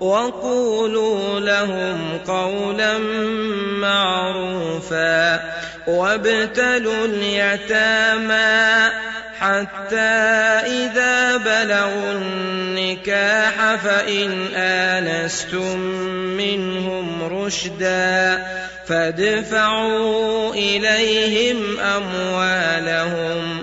وقولوا لهم قولا معروفا وابتلوا اليتامى حتى إذا بلغوا النكاح فإن آنستم منهم رشدا فادفعوا إليهم أموالهم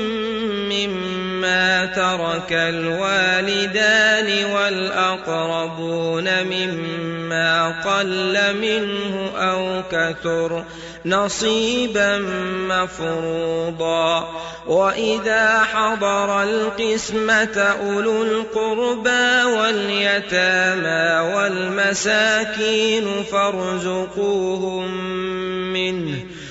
ترك الوالدان والأقربون مما قل منه أو كثر نصيبا مفروضا. وإذا حضر القسمة أولو القربى واليتامى والمساكين فارزقوهم منه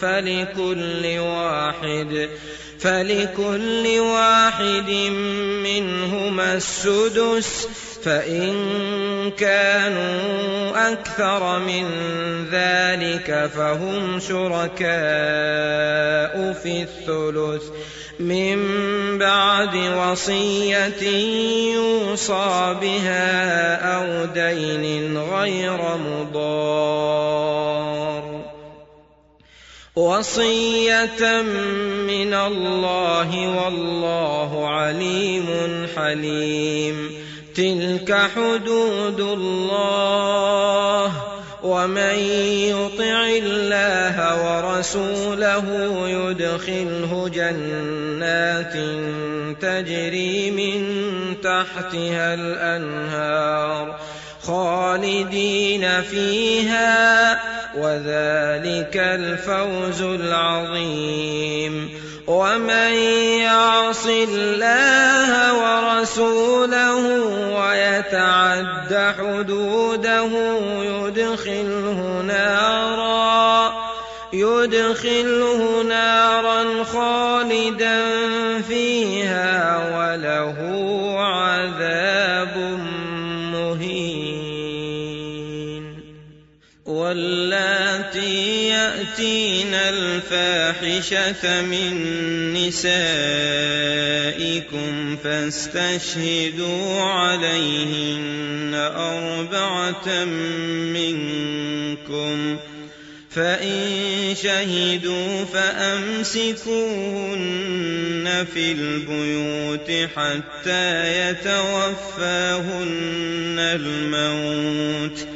فلكل واحد فلكل واحد منهما السدس فإن كانوا أكثر من ذلك فهم شركاء في الثلث من بعد وصية يوصى بها أو دين غير مضار وصية من الله والله عليم حليم. تلك حدود الله ومن يطع الله ورسوله يدخله جنات تجري من تحتها الأنهار خالدين فيها. وذلك الفوز العظيم. ومن يعص الله ورسوله ويتعد حدوده يدخله نارا يدخله الفاحشة من نسائكم فاستشهدوا عليهن أربعة منكم فإن شهدوا فأمسكوهن في البيوت حتى يتوفاهن الموت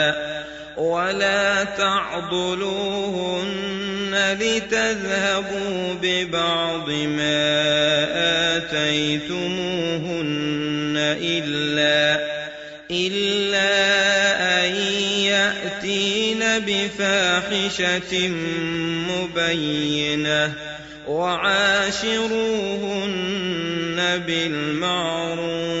ولا تعضلوهن لتذهبوا ببعض ما آتيتموهن إلا إلا أن يأتين بفاحشة مبينة وعاشروهن بالمعروف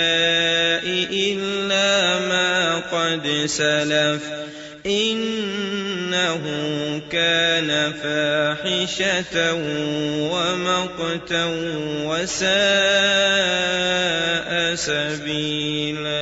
قد سلف إنه كان فاحشة ومقتا وساء سبيلا.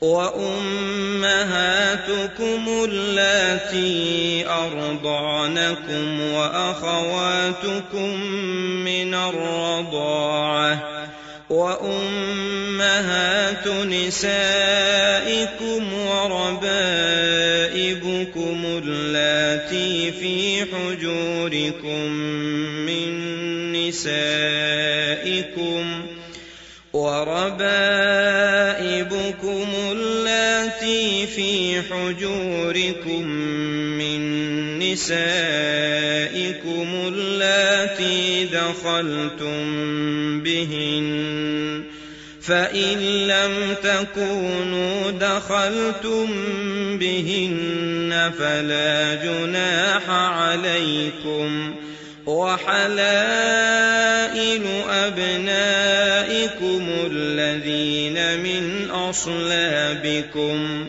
وأمهاتكم اللاتي أرضعنكم وأخواتكم من الرضاعة وأمهات نسائكم وربائبكم اللاتي في حجوركم من نسائكم في حجوركم من نسائكم اللاتي دخلتم بهن فإن لم تكونوا دخلتم بهن فلا جناح عليكم وحلائل أبنائكم الذين من أصلابكم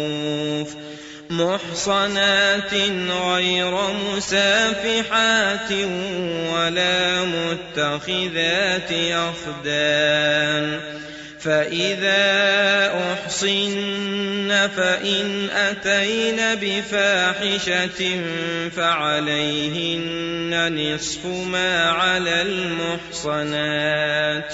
محصنات غير مسافحات ولا متخذات أخدان فإذا أحصن فإن أتين بفاحشة فعليهن نصف ما على المحصنات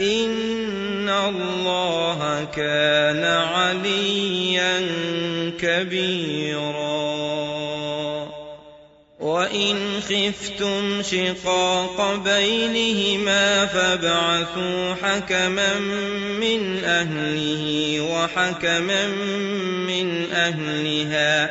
إن الله كان عليا كبيرا. وإن خفتم شقاق بينهما فابعثوا حكما من أهله وحكما من أهلها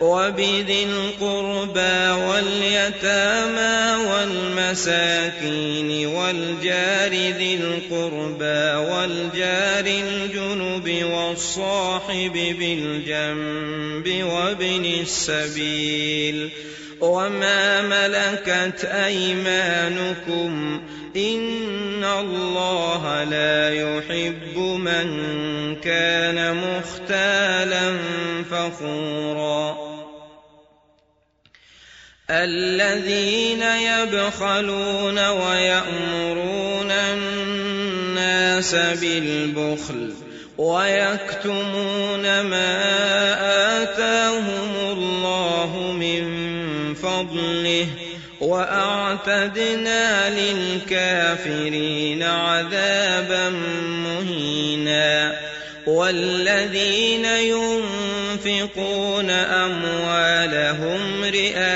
وبذي القربى واليتامى والمساكين والجار ذي القربى والجار الجنب والصاحب بالجنب وابن السبيل وما ملكت أيمانكم إن الله لا يحب من كان مختالا فخورا الذين يبخلون ويأمرون الناس بالبخل ويكتمون ما آتاهم الله من فضله وأعتدنا للكافرين عذابا مهينا والذين ينفقون أموالهم رئاء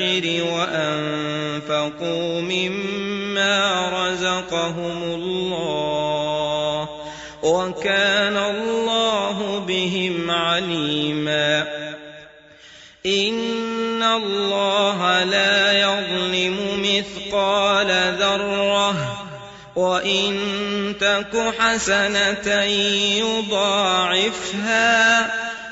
الآخر وأنفقوا مما رزقهم الله وكان الله بهم عليما. إن الله لا يظلم مثقال ذرة وإن تك حسنة يضاعفها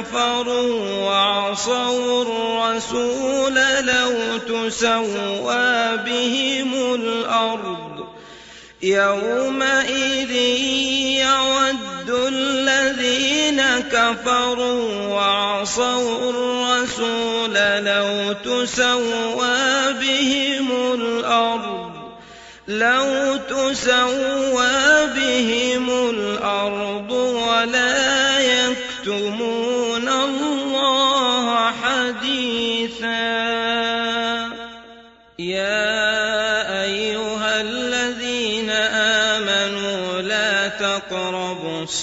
كفروا وعصوا الرسول لو تسوى بهم الأرض يومئذ يود الذين كفروا وعصوا الرسول لو تسوى بهم الأرض لو تسوى بهم الأرض ولا يكتمون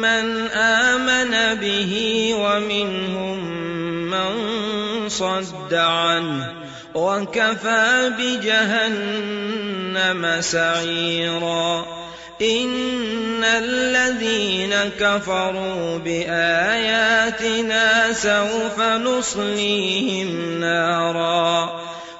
من آمن به ومنهم من صد عنه وكفى بجهنم سعيرا. إن الذين كفروا بآياتنا سوف نصليهم نارا.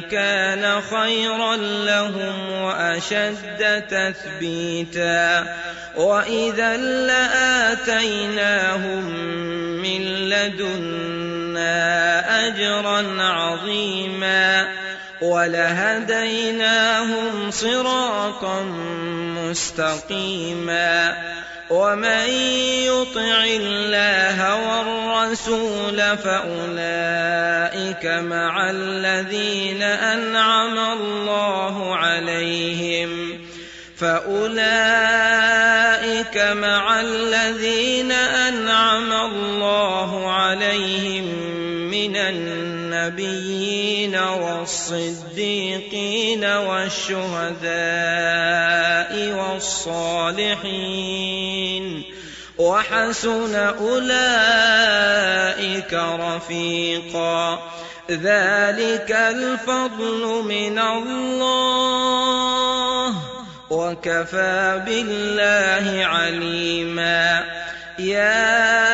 به لكان خيرا لهم وأشد تثبيتا. وإذا لآتيناهم من لدنا أجرا عظيما. ولهديناهم صراطا مستقيما. ومن يطع الله والرسول فاولئك مع الذين انعم الله عليهم فاولئك مع الذين انعم الله عليهم من النبيين والصديقين والشهداء والصالحين وحسن أولئك رفيقا ذلك الفضل من الله وكفى بالله عليما يا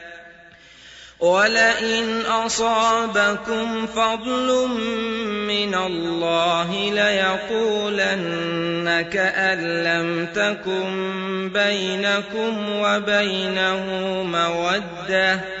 ولئن أصابكم فضل من الله ليقولن كأن لم تكن بينكم وبينه مودة.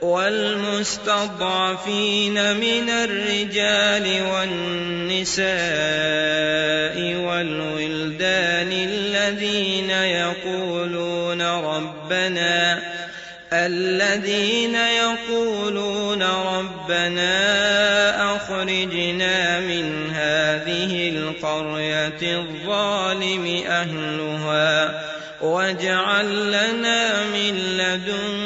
والمستضعفين من الرجال والنساء والولدان الذين يقولون ربنا الذين يقولون ربنا أخرجنا من هذه القرية الظالم أهلها واجعل لنا من لدنك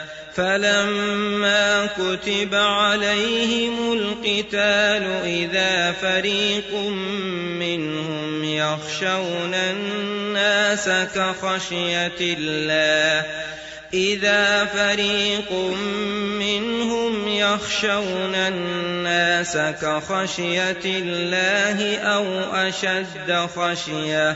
فلما كتب عليهم القتال إذا فريق منهم يخشون الناس كخشية الله إذا فريق منهم يخشون الناس كخشية الله أو أشد خشية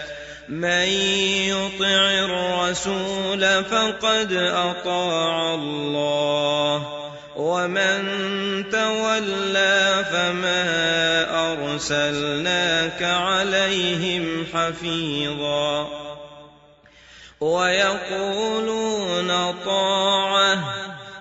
من يطع الرسول فقد أطاع الله ومن تولى فما أرسلناك عليهم حفيظا. ويقولون طاعة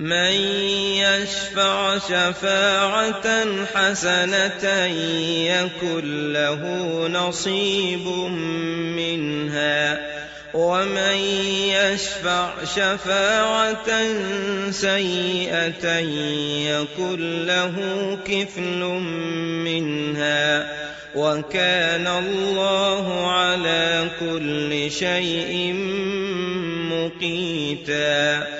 من يشفع شفاعة حسنة يكن له نصيب منها. ومن يشفع شفاعة سيئة يكن له كفل منها. وكان الله على كل شيء مقيتا.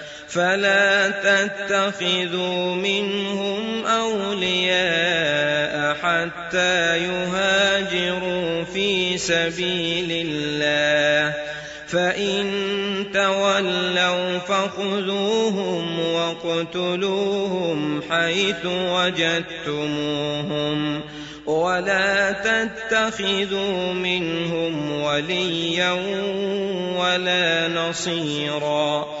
فلا تتخذوا منهم أولياء حتى يهاجروا في سبيل الله. فإن تولوا فخذوهم واقتلوهم حيث وجدتموهم. ولا تتخذوا منهم وليا ولا نصيرا.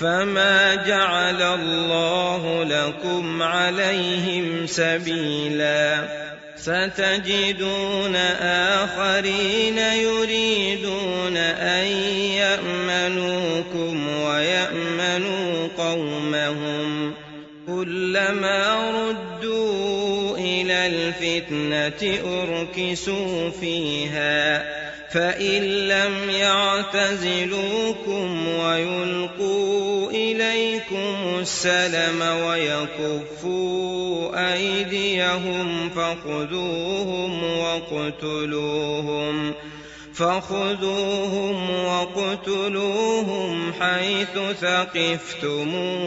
فما جعل الله لكم عليهم سبيلا ستجدون آخرين يريدون أن يأمنوكم ويأمنوا قومهم كلما ردوا إلى الفتنة أركسوا فيها فإن لم يعتزلوكم ويلقوا إليكم السلم ويكفوا أيديهم فخذوهم واقتلوهم فخذوهم وقتلوهم حيث ثقفتموهم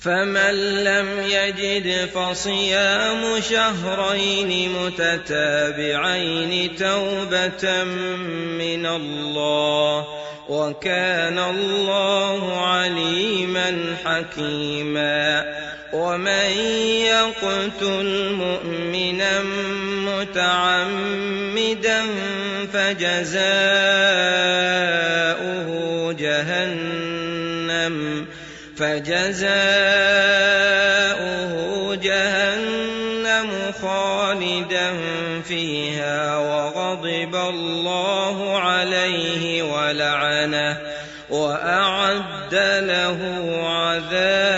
فمن لم يجد فصيام شهرين متتابعين توبة من الله وكان الله عليما حكيما ومن يقتل مؤمنا متعمدا فجزاؤه فجزاؤه جهنم خالدا فيها وغضب الله عليه ولعنه وأعد له عذابا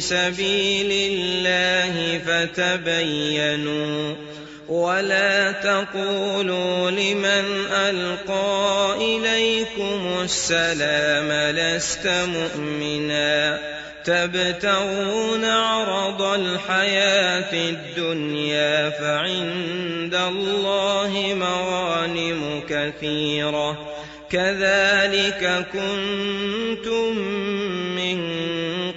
في سبيل الله فتبينوا ولا تقولوا لمن ألقى إليكم السلام لست مؤمنا تبتغون عرض الحياة الدنيا فعند الله مغانم كثيرة كذلك كنتم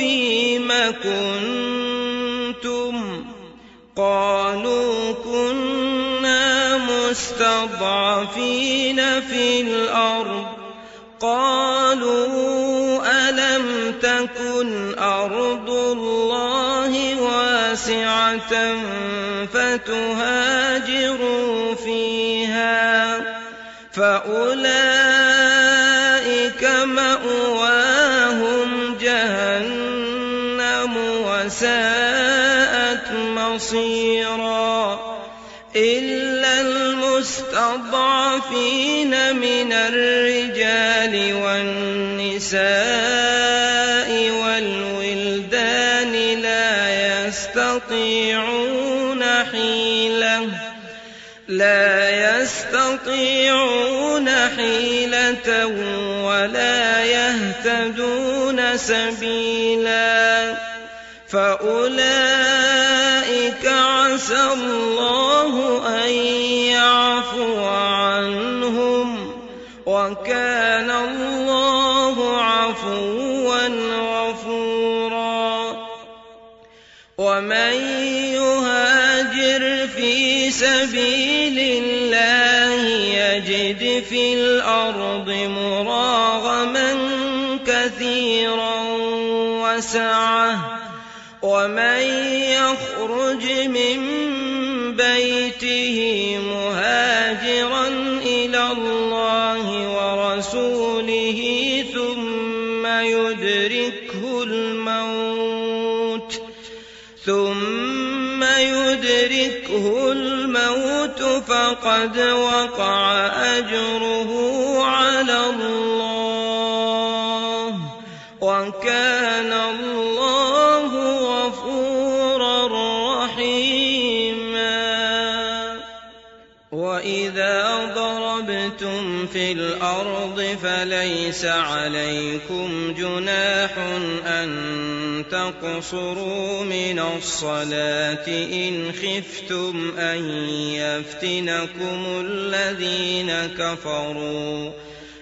فيم كنتم قالوا كنا مستضعفين في الأرض. قالوا ألم تكن أرض الله واسعة فتهاجروا فيها فأولئك سبيلا فأولئك عسى الله أن يعفو عنهم وكان الله عفوا غفورا ومن يهاجر في سبيل الله يجد في الأرض وسعه ومن يخرج من بيته مهاجرا إلى الله ورسوله ثم يدركه الموت ثم يدركه الموت فقد وقع أجره على الله. وكان الله غفورا رحيما. وإذا ضربتم في الأرض فليس عليكم جناح أن تقصروا من الصلاة إن خفتم أن يفتنكم الذين كفروا.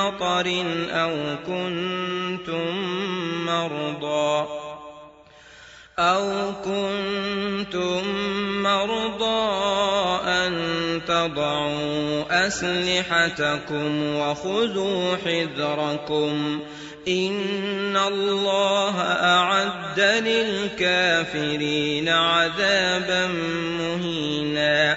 مطر أو كنتم مرضى أو كنتم مرضى أن تضعوا أسلحتكم وخذوا حذركم إن الله أعد للكافرين عذابا مهينا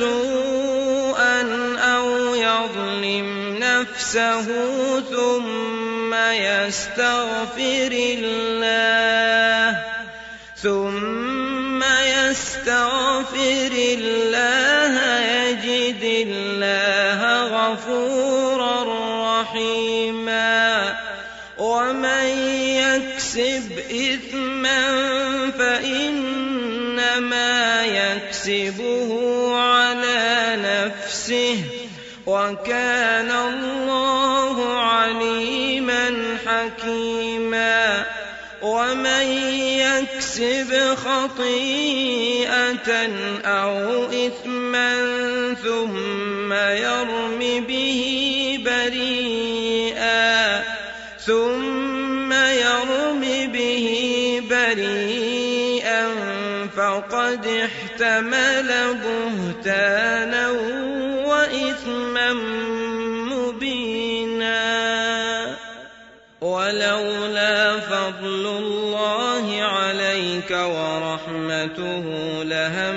سوءا أو يظلم نفسه ثم يستغفر الله ثم يستغفر الله يجد الله غفورا رحيما. ومن يكسب إثما فإنما يكسبه وكان الله عليما حكيما ومن يكسب خطيئة أو إثما ثم يرم به بريئا ثم يرم به بريئا فقد احتمل بهتانا عليك ورحمته لهم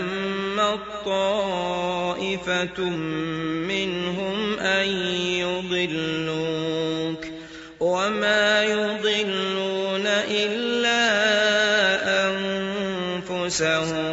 طائفة منهم أن يضلوك وما يضلون إلا أنفسهم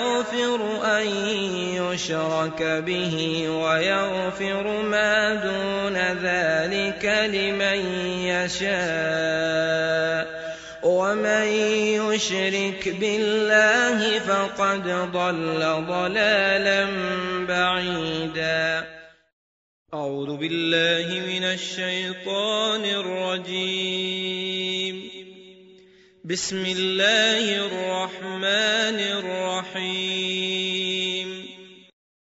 يشرك به ويغفر ما دون ذلك لمن يشاء. ومن يشرك بالله فقد ضل ضلالا بعيدا. أعوذ بالله من الشيطان الرجيم. بسم الله الرحمن الرحيم.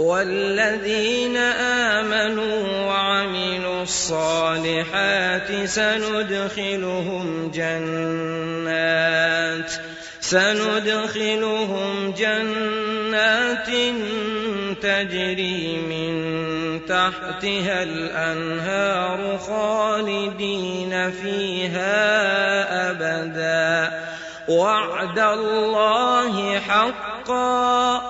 والذين آمنوا وعملوا الصالحات سندخلهم جنات سندخلهم جنات تجري من تحتها الأنهار خالدين فيها أبدا. وعد الله حقا.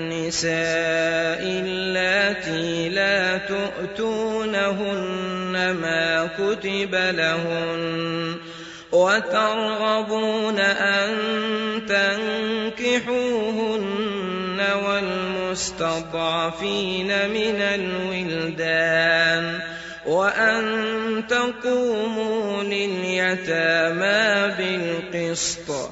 اللاتي لا تؤتونهن ما كتب لهن وترغبون أن تنكحوهن والمستضعفين من الولدان وأن تقوموا لليتامى بالقسط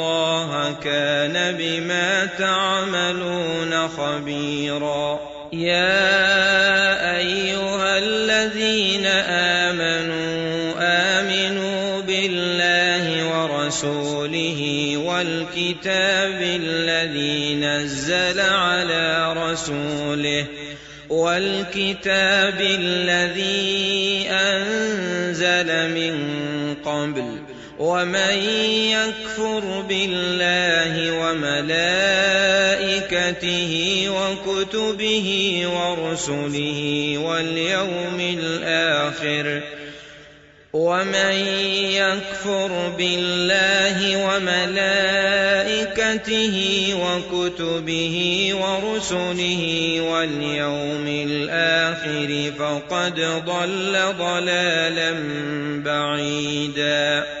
كان بما تعملون خبيرا. يا أيها الذين آمنوا آمنوا بالله ورسوله والكتاب الذي نزل على رسوله والكتاب الذي أنزل من قبل. ومن يكفر بالله وملائكته وكتبه ورسله واليوم الآخر ومن يكفر بالله وملائكته وكتبه ورسله واليوم الآخر فقد ضل ضلالا بعيدا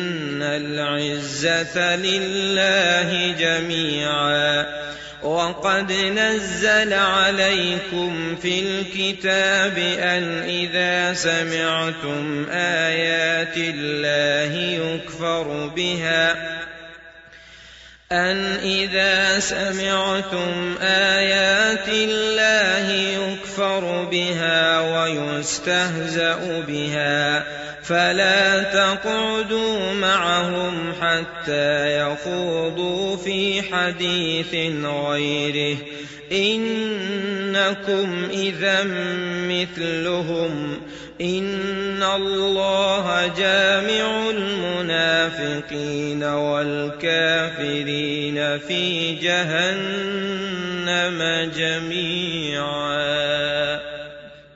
فان العزه لله جميعا وقد نزل عليكم في الكتاب ان اذا سمعتم ايات الله يكفر بها أن إذا سمعتم آيات الله يكفر بها ويستهزأ بها فلا تقعدوا معهم حتى يخوضوا في حديث غيره. إنكم إذا مثلهم. إن الله جامع المنافقين والكافرين في جهنم جميعا.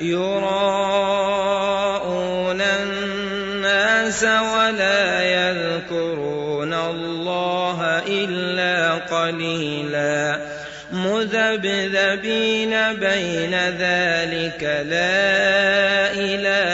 يراءون الناس ولا يذكرون الله إلا قليلا مذبذبين بين ذلك لا إله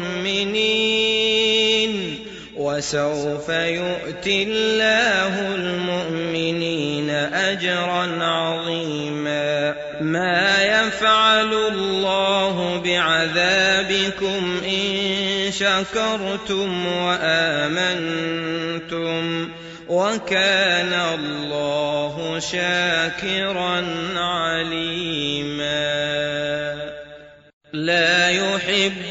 وسوف يؤتي الله المؤمنين أجرا عظيما. ما يفعل الله بعذابكم إن شكرتم وآمنتم وكان الله شاكرا عليما. لا يحب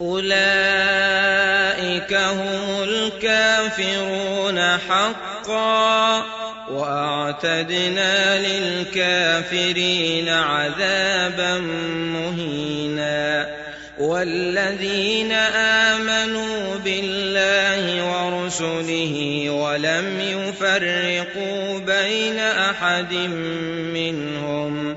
أولئك هم الكافرون حقا وأعتدنا للكافرين عذابا مهينا والذين آمنوا بالله ورسله ولم يفرقوا بين أحد منهم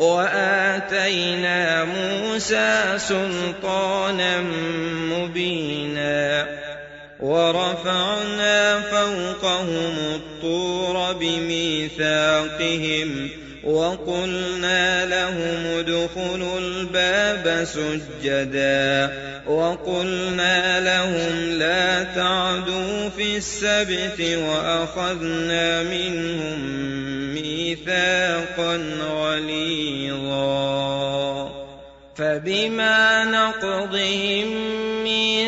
وآتينا موسى سلطانا مبينا ورفعنا فوقهم الطور بميثاقهم وقلنا لهم ادخلوا الباب سجدا. وقلنا لهم لا تعدوا في السبت وأخذنا منهم ميثاقا غليظا. فبما نقضهم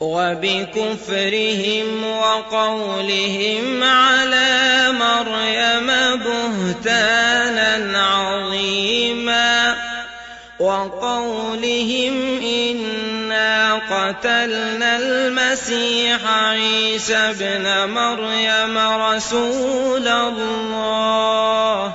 وبكفرهم وقولهم على مريم بهتانا عظيما وقولهم إنا قتلنا المسيح عيسى ابن مريم رسول الله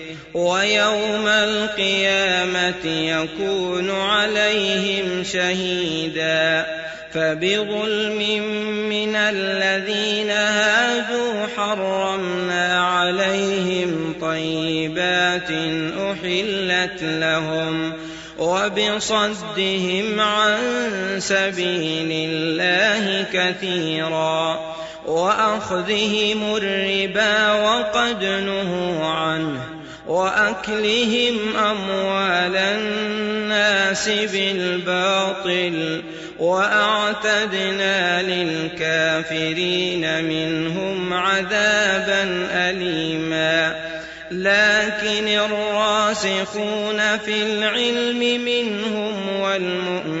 ويوم القيامة يكون عليهم شهيدا فبظلم من الذين هادوا حرمنا عليهم طيبات أحلت لهم وبصدهم عن سبيل الله كثيرا وأخذهم الربا وقد نهوا عنه وأكلهم أموال الناس بالباطل وأعتدنا للكافرين منهم عذابا أليما. لكن الراسخون في العلم منهم والمؤمنون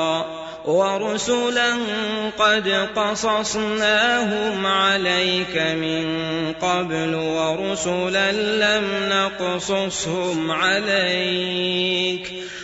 ورسلا قد قصصناهم عليك من قبل ورسلا لم نقصصهم عليك.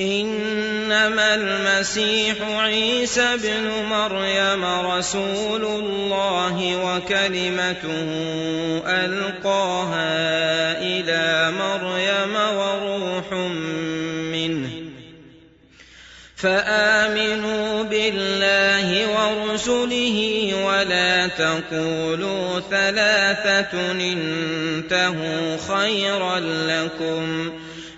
إنما المسيح عيسى بن مريم رسول الله وكلمته ألقاها إلى مريم وروح منه. فآمنوا بالله ورسله ولا تقولوا ثلاثة انتهوا خيرا لكم.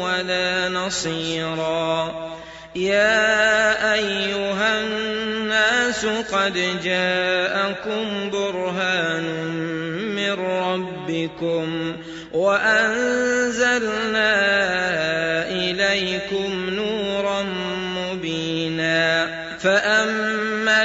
ولا نصيرا. يا أيها الناس قد جاءكم برهان من ربكم وأنزلنا إليكم نورا مبينا. فأما